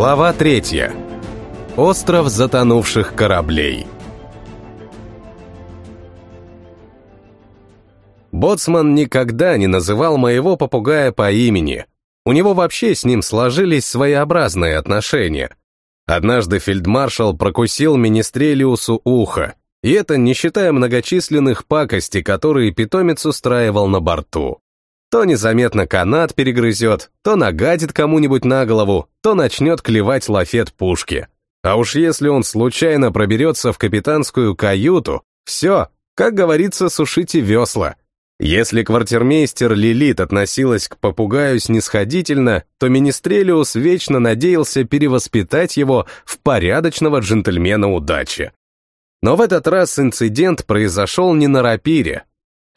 Глава третья. Остров затонувших кораблей. Боцман никогда не называл моего попугая по имени. У него вообще с ним сложились своеобразные отношения. Однажды фельдмаршал прокусил Министрелиусу ухо, и это не считая многочисленных пакостей, которые питомец устраивал на борту. То незаметно канат перегрызет, то нагадит кому-нибудь на голову, то начнет клевать лафет пушки. А уж если он случайно проберется в капитанскую каюту, все, как говорится, сушите весла. Если квартирмейстер Лилит относилась к попугаю снисходительно, то Министрелиус вечно надеялся перевоспитать его в порядочного джентльмена удачи. Но в этот раз инцидент произошел не на рапире,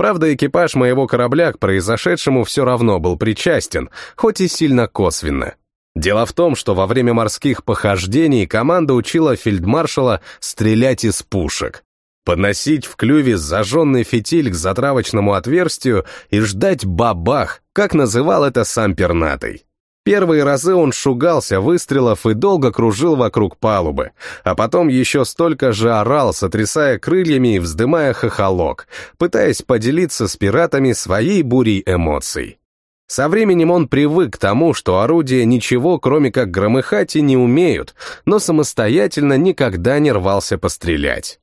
Правда, экипаж моего корабля к произошедшему все равно был причастен, хоть и сильно косвенно. Дело в том, что во время морских похождений команда учила фельдмаршала стрелять из пушек, подносить в клюве зажженный фитиль к затравочному отверстию и ждать бабах, как называл это сам пернатый. Первые разы он шугался выстрелов и долго кружил вокруг палубы, а потом еще столько же орал, сотрясая крыльями и вздымая хохолок, пытаясь поделиться с пиратами своей бурей эмоций. Со временем он привык к тому, что орудия ничего, кроме как громыхать, и не умеют, но самостоятельно никогда не рвался пострелять.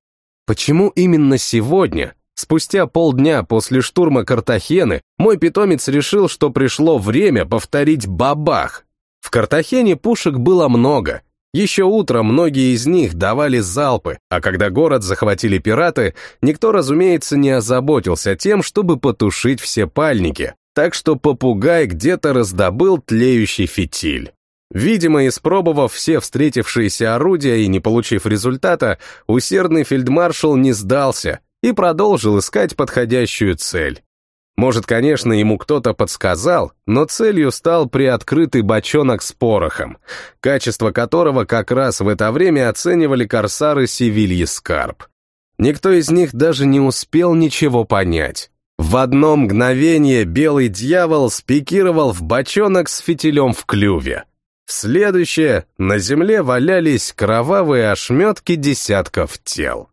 Почему именно сегодня, Спустя полдня после штурма Картахены мой питомец решил, что пришло время повторить бабах. В Картахене пушек было много. Еще утром многие из них давали залпы, а когда город захватили пираты, никто, разумеется, не озаботился тем, чтобы потушить все пальники, так что попугай где-то раздобыл тлеющий фитиль. Видимо, испробовав все встретившиеся орудия и не получив результата, усердный фельдмаршал не сдался и продолжил искать подходящую цель. Может, конечно, ему кто-то подсказал, но целью стал приоткрытый бочонок с порохом, качество которого как раз в это время оценивали корсары Севильи Скарп. Никто из них даже не успел ничего понять. В одно мгновение белый дьявол спикировал в бочонок с фитилем в клюве. В следующее на земле валялись кровавые ошметки десятков тел.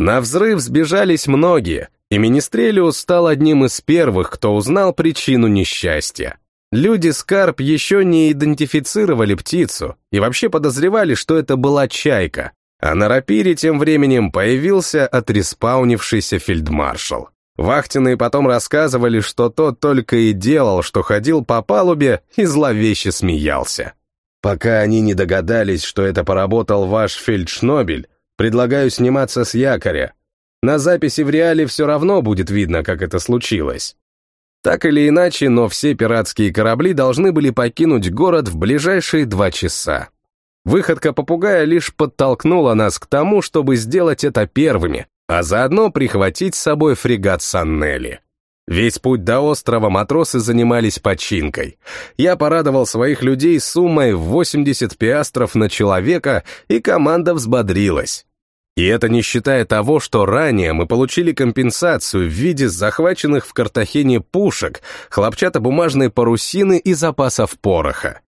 На взрыв сбежались многие, и Министрелиус стал одним из первых, кто узнал причину несчастья. Люди Скарп еще не идентифицировали птицу и вообще подозревали, что это была чайка, а на рапире тем временем появился отреспаунившийся фельдмаршал. Вахтенные потом рассказывали, что тот только и делал, что ходил по палубе и зловеще смеялся. Пока они не догадались, что это поработал ваш фельдшнобель, Предлагаю сниматься с якоря. На записи в реале все равно будет видно, как это случилось. Так или иначе, но все пиратские корабли должны были покинуть город в ближайшие два часа. Выходка попугая лишь подтолкнула нас к тому, чтобы сделать это первыми, а заодно прихватить с собой фрегат Саннели. Весь путь до острова матросы занимались починкой. Я порадовал своих людей суммой в 80 пиастров на человека, и команда взбодрилась. И это не считая того, что ранее мы получили компенсацию в виде захваченных в Картахене пушек, хлопчатобумажной парусины и запасов пороха.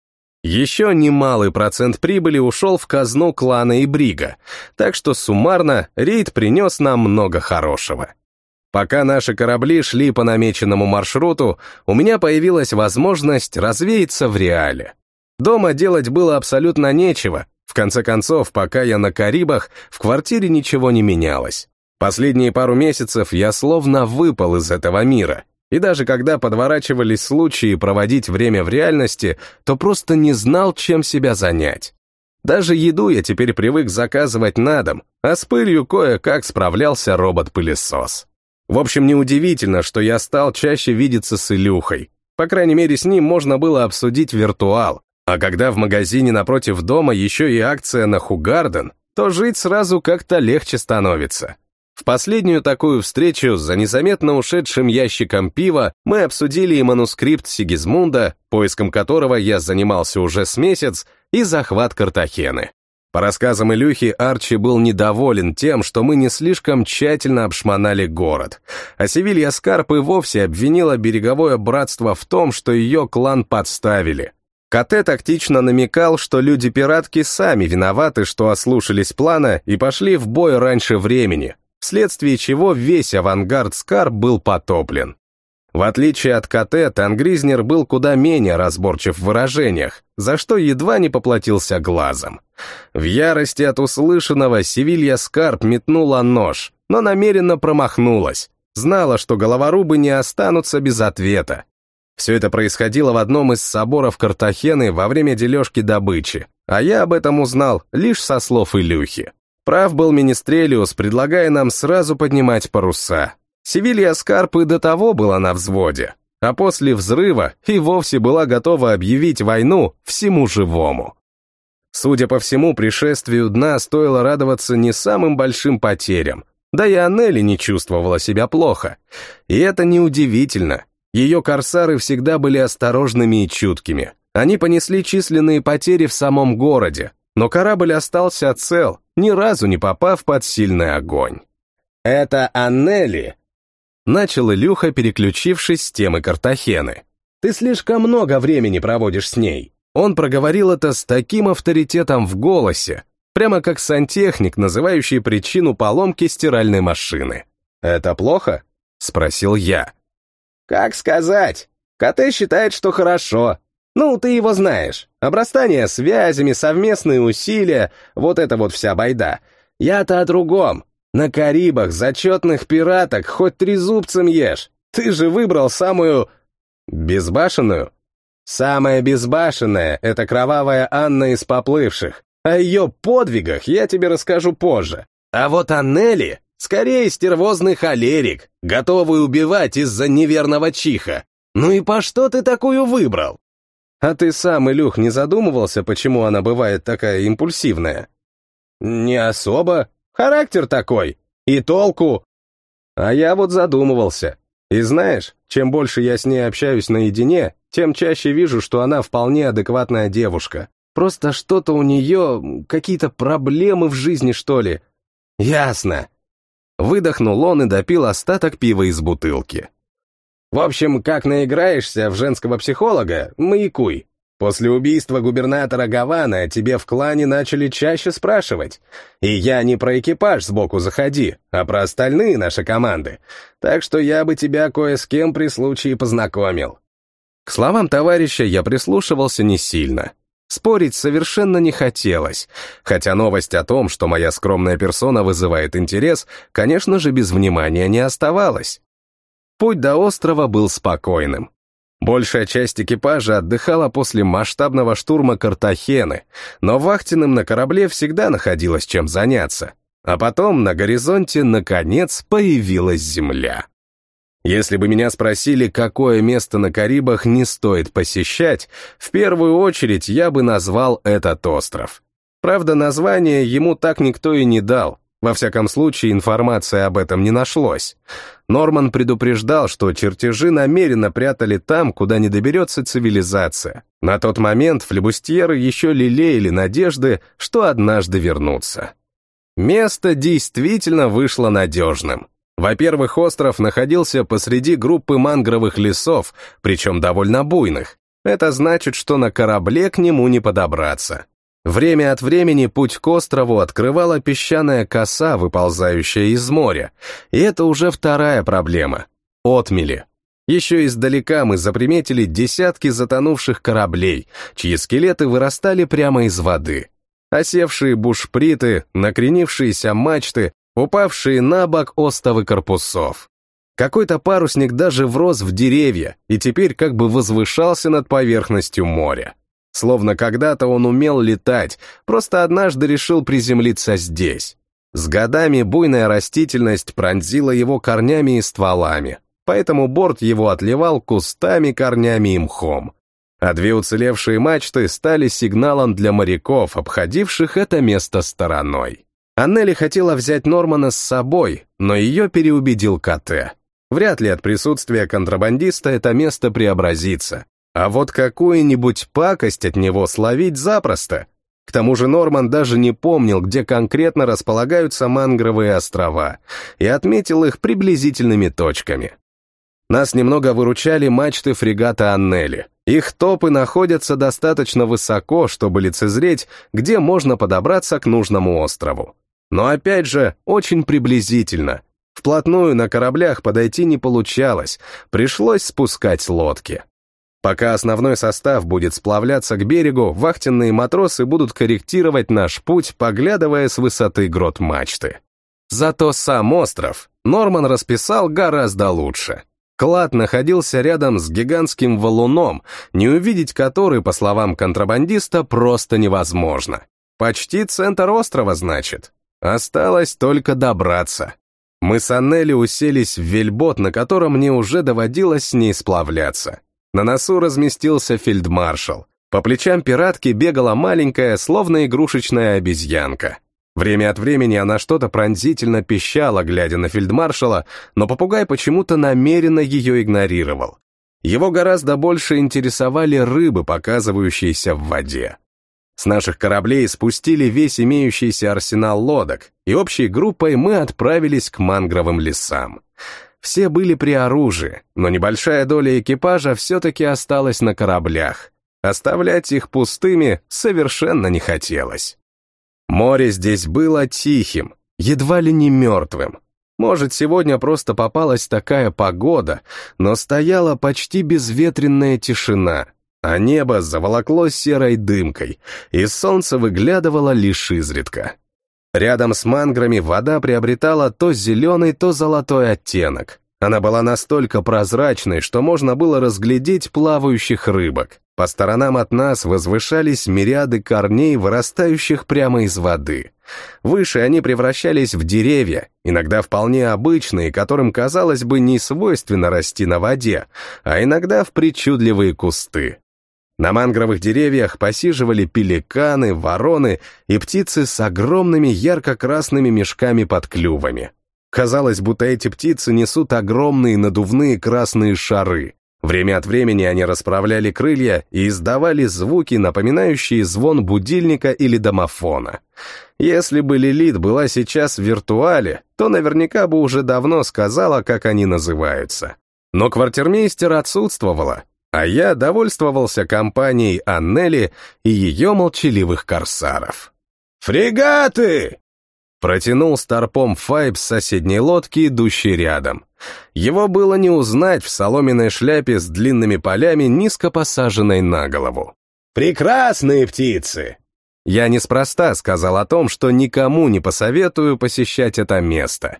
Еще немалый процент прибыли ушел в казну клана и брига, так что суммарно рейд принес нам много хорошего. Пока наши корабли шли по намеченному маршруту, у меня появилась возможность развеяться в реале. Дома делать было абсолютно нечего, в конце концов, пока я на Карибах, в квартире ничего не менялось. Последние пару месяцев я словно выпал из этого мира, и даже когда подворачивались случаи проводить время в реальности, то просто не знал, чем себя занять. Даже еду я теперь привык заказывать на дом, а с пылью кое-как справлялся робот-пылесос. В общем, неудивительно, что я стал чаще видеться с Илюхой. По крайней мере, с ним можно было обсудить виртуал, а когда в магазине напротив дома еще и акция на Хугарден, то жить сразу как-то легче становится. В последнюю такую встречу за незаметно ушедшим ящиком пива мы обсудили и манускрипт Сигизмунда, поиском которого я занимался уже с месяц, и захват Картахены. По рассказам Илюхи, Арчи был недоволен тем, что мы не слишком тщательно обшмонали город, а Севилья Скарп и вовсе обвинила береговое братство в том, что ее клан подставили — КТ тактично намекал, что люди-пиратки сами виноваты, что ослушались плана и пошли в бой раньше времени, вследствие чего весь авангард Скар был потоплен. В отличие от КТ, Тангризнер был куда менее разборчив в выражениях, за что едва не поплатился глазом. В ярости от услышанного Севилья Скарп метнула нож, но намеренно промахнулась. Знала, что головорубы не останутся без ответа. Все это происходило в одном из соборов Картахены во время дележки добычи, а я об этом узнал лишь со слов Илюхи. Прав был Министрелиус, предлагая нам сразу поднимать паруса. Севилья Скарп и до того была на взводе, а после взрыва и вовсе была готова объявить войну всему живому. Судя по всему, пришествию дна стоило радоваться не самым большим потерям, да и Аннели не чувствовала себя плохо. И это неудивительно. Ее корсары всегда были осторожными и чуткими. Они понесли численные потери в самом городе, но корабль остался цел, ни разу не попав под сильный огонь. «Это Аннели», Начал Илюха, переключившись с темы Картахены. «Ты слишком много времени проводишь с ней». Он проговорил это с таким авторитетом в голосе, прямо как сантехник, называющий причину поломки стиральной машины. «Это плохо?» — спросил я. «Как сказать? КТ считает, что хорошо. Ну, ты его знаешь. Обрастание связями, совместные усилия, вот это вот вся байда. Я-то о другом. На Карибах зачетных пираток хоть трезубцем ешь. Ты же выбрал самую... Безбашенную? Самая безбашенная — это кровавая Анна из поплывших. О ее подвигах я тебе расскажу позже. А вот Аннели скорее стервозный холерик, готовый убивать из-за неверного чиха. Ну и по что ты такую выбрал? А ты сам, Илюх, не задумывался, почему она бывает такая импульсивная? Не особо. Характер такой. И толку. А я вот задумывался. И знаешь, чем больше я с ней общаюсь наедине, тем чаще вижу, что она вполне адекватная девушка. Просто что-то у нее, какие-то проблемы в жизни, что ли. Ясно. Выдохнул он и допил остаток пива из бутылки. В общем, как наиграешься в женского психолога, маякуй. После убийства губернатора Гавана тебе в клане начали чаще спрашивать. И я не про экипаж сбоку заходи, а про остальные наши команды. Так что я бы тебя кое с кем при случае познакомил. К словам товарища я прислушивался не сильно. Спорить совершенно не хотелось, хотя новость о том, что моя скромная персона вызывает интерес, конечно же, без внимания не оставалась. Путь до острова был спокойным. Большая часть экипажа отдыхала после масштабного штурма Картахены, но вахтенным на корабле всегда находилось чем заняться. А потом на горизонте, наконец, появилась земля. Если бы меня спросили, какое место на Карибах не стоит посещать, в первую очередь я бы назвал этот остров. Правда, название ему так никто и не дал, во всяком случае, информации об этом не нашлось. Норман предупреждал, что чертежи намеренно прятали там, куда не доберется цивилизация. На тот момент флебустьеры еще лелеяли надежды, что однажды вернутся. Место действительно вышло надежным. Во-первых, остров находился посреди группы мангровых лесов, причем довольно буйных. Это значит, что на корабле к нему не подобраться. Время от времени путь к острову открывала песчаная коса, выползающая из моря, и это уже вторая проблема — отмели. Еще издалека мы заприметили десятки затонувших кораблей, чьи скелеты вырастали прямо из воды. Осевшие бушприты, накренившиеся мачты, упавшие на бок остовы корпусов. Какой-то парусник даже врос в деревья и теперь как бы возвышался над поверхностью моря. Словно когда-то он умел летать, просто однажды решил приземлиться здесь. С годами буйная растительность пронзила его корнями и стволами, поэтому борт его отливал кустами, корнями и мхом. А две уцелевшие мачты стали сигналом для моряков, обходивших это место стороной. Аннели хотела взять Нормана с собой, но ее переубедил КТ. Вряд ли от присутствия контрабандиста это место преобразится, а вот какую-нибудь пакость от него словить запросто. К тому же Норман даже не помнил, где конкретно располагаются мангровые острова, и отметил их приблизительными точками. Нас немного выручали мачты фрегата Аннели. Их топы находятся достаточно высоко, чтобы лицезреть, где можно подобраться к нужному острову. Но опять же, очень приблизительно. Вплотную на кораблях подойти не получалось, пришлось спускать лодки. Пока основной состав будет сплавляться к берегу, вахтенные матросы будут корректировать наш путь, поглядывая с высоты грот мачты. Зато сам остров Норман расписал гораздо лучше. Клад находился рядом с гигантским валуном, не увидеть который, по словам контрабандиста, просто невозможно. Почти центр острова, значит. Осталось только добраться. Мы с Аннели уселись в вельбот, на котором мне уже доводилось с ней сплавляться. На носу разместился фельдмаршал. По плечам пиратки бегала маленькая, словно игрушечная обезьянка. Время от времени она что-то пронзительно пищала, глядя на фельдмаршала, но попугай почему-то намеренно ее игнорировал. Его гораздо больше интересовали рыбы, показывающиеся в воде. С наших кораблей спустили весь имеющийся арсенал лодок, и общей группой мы отправились к мангровым лесам. Все были при оружии, но небольшая доля экипажа все-таки осталась на кораблях. Оставлять их пустыми совершенно не хотелось. Море здесь было тихим, едва ли не мертвым. Может, сегодня просто попалась такая погода, но стояла почти безветренная тишина, а небо заволокло серой дымкой, и солнце выглядывало лишь изредка. Рядом с манграми вода приобретала то зеленый, то золотой оттенок. Она была настолько прозрачной, что можно было разглядеть плавающих рыбок. По сторонам от нас возвышались мириады корней, вырастающих прямо из воды. Выше они превращались в деревья, иногда вполне обычные, которым, казалось бы, не свойственно расти на воде, а иногда в причудливые кусты. На мангровых деревьях посиживали пеликаны, вороны и птицы с огромными ярко-красными мешками под клювами. Казалось, будто эти птицы несут огромные надувные красные шары. Время от времени они расправляли крылья и издавали звуки, напоминающие звон будильника или домофона. Если бы Лилит была сейчас в виртуале, то наверняка бы уже давно сказала, как они называются. Но квартирмейстер отсутствовала, а я довольствовался компанией Аннели и ее молчаливых корсаров. «Фрегаты!» Протянул старпом Файб с соседней лодки, идущей рядом. Его было не узнать в соломенной шляпе с длинными полями, низко посаженной на голову. «Прекрасные птицы!» Я неспроста сказал о том, что никому не посоветую посещать это место.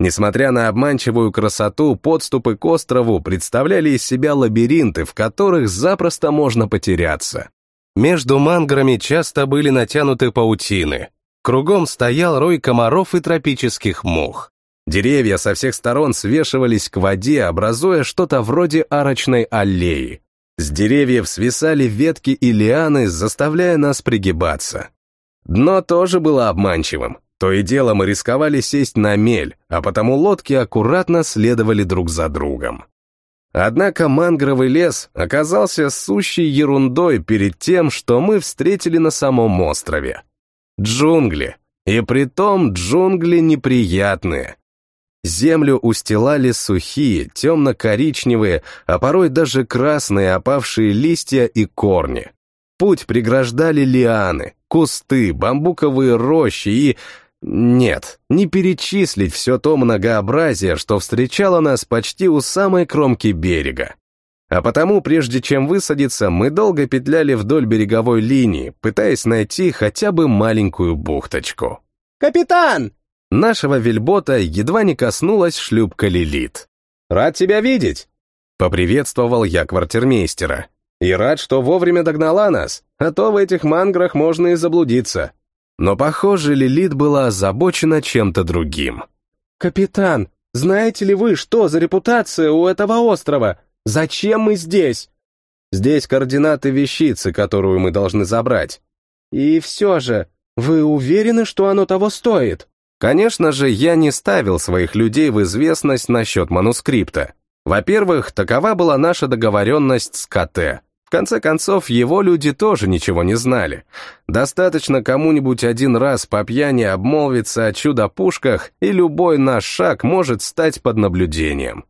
Несмотря на обманчивую красоту, подступы к острову представляли из себя лабиринты, в которых запросто можно потеряться. Между манграми часто были натянуты паутины, Кругом стоял рой комаров и тропических мух. Деревья со всех сторон свешивались к воде, образуя что-то вроде арочной аллеи. С деревьев свисали ветки и лианы, заставляя нас пригибаться. Дно тоже было обманчивым. То и дело мы рисковали сесть на мель, а потому лодки аккуратно следовали друг за другом. Однако мангровый лес оказался сущей ерундой перед тем, что мы встретили на самом острове. Джунгли. И притом джунгли неприятные. Землю устилали сухие, темно-коричневые, а порой даже красные опавшие листья и корни. Путь преграждали лианы, кусты, бамбуковые рощи и... Нет, не перечислить все то многообразие, что встречало нас почти у самой кромки берега. А потому, прежде чем высадиться, мы долго петляли вдоль береговой линии, пытаясь найти хотя бы маленькую бухточку. «Капитан!» Нашего вельбота едва не коснулась шлюпка Лилит. «Рад тебя видеть!» Поприветствовал я квартирмейстера. «И рад, что вовремя догнала нас, а то в этих манграх можно и заблудиться». Но, похоже, Лилит была озабочена чем-то другим. «Капитан, знаете ли вы, что за репутация у этого острова? Зачем мы здесь? Здесь координаты вещицы, которую мы должны забрать. И все же, вы уверены, что оно того стоит? Конечно же, я не ставил своих людей в известность насчет манускрипта. Во-первых, такова была наша договоренность с КТ. В конце концов, его люди тоже ничего не знали. Достаточно кому-нибудь один раз по пьяни обмолвиться о чудо-пушках, и любой наш шаг может стать под наблюдением.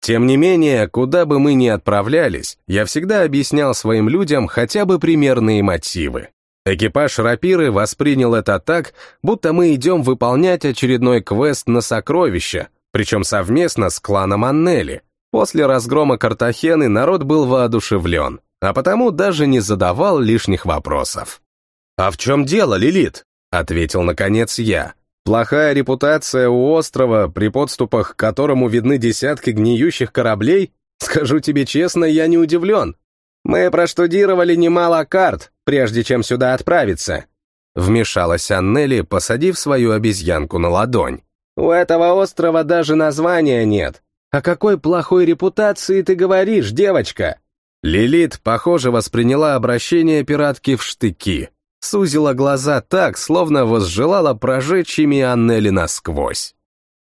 Тем не менее, куда бы мы ни отправлялись, я всегда объяснял своим людям хотя бы примерные мотивы. Экипаж рапиры воспринял это так, будто мы идем выполнять очередной квест на сокровища, причем совместно с кланом Аннели. После разгрома Картахены народ был воодушевлен, а потому даже не задавал лишних вопросов. «А в чем дело, Лилит?» — ответил наконец я. «Плохая репутация у острова, при подступах к которому видны десятки гниющих кораблей? Скажу тебе честно, я не удивлен. Мы проштудировали немало карт, прежде чем сюда отправиться», — вмешалась Аннели, посадив свою обезьянку на ладонь. «У этого острова даже названия нет. О какой плохой репутации ты говоришь, девочка?» Лилит, похоже, восприняла обращение пиратки в штыки, сузила глаза так, словно возжелала прожечь ими Аннели насквозь.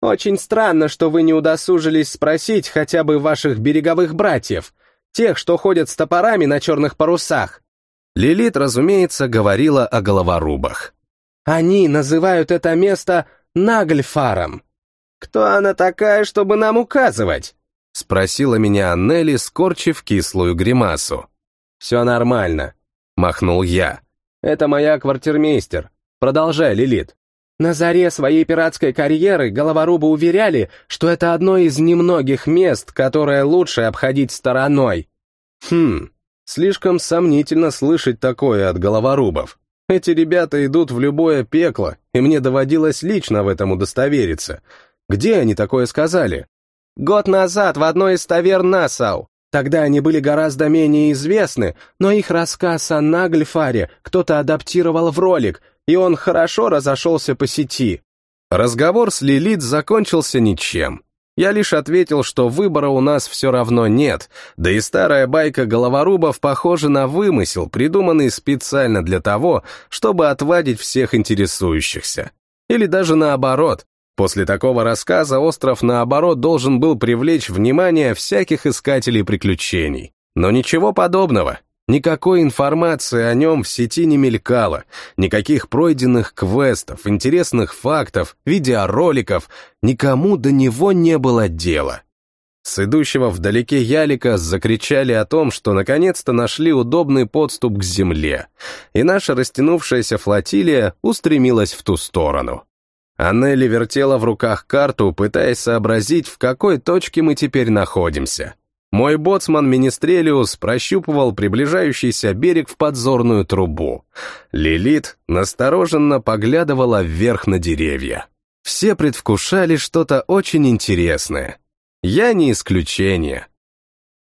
«Очень странно, что вы не удосужились спросить хотя бы ваших береговых братьев, тех, что ходят с топорами на черных парусах». Лилит, разумеется, говорила о головорубах. «Они называют это место Нагльфаром. Кто она такая, чтобы нам указывать?» Спросила меня Аннели, скорчив кислую гримасу. «Все нормально», — махнул я. «Это моя квартирмейстер. Продолжай, Лилит». На заре своей пиратской карьеры головорубы уверяли, что это одно из немногих мест, которое лучше обходить стороной. Хм, слишком сомнительно слышать такое от головорубов. Эти ребята идут в любое пекло, и мне доводилось лично в этом удостовериться. Где они такое сказали? Год назад в одной из таверн Насау. Тогда они были гораздо менее известны, но их рассказ о Нагльфаре кто-то адаптировал в ролик, и он хорошо разошелся по сети. Разговор с Лилит закончился ничем. Я лишь ответил, что выбора у нас все равно нет, да и старая байка головорубов похожа на вымысел, придуманный специально для того, чтобы отвадить всех интересующихся. Или даже наоборот, После такого рассказа остров, наоборот, должен был привлечь внимание всяких искателей приключений. Но ничего подобного. Никакой информации о нем в сети не мелькало, никаких пройденных квестов, интересных фактов, видеороликов, никому до него не было дела. С идущего вдалеке ялика закричали о том, что наконец-то нашли удобный подступ к земле, и наша растянувшаяся флотилия устремилась в ту сторону. Аннели вертела в руках карту, пытаясь сообразить, в какой точке мы теперь находимся. Мой боцман Министрелиус прощупывал приближающийся берег в подзорную трубу. Лилит настороженно поглядывала вверх на деревья. Все предвкушали что-то очень интересное. Я не исключение.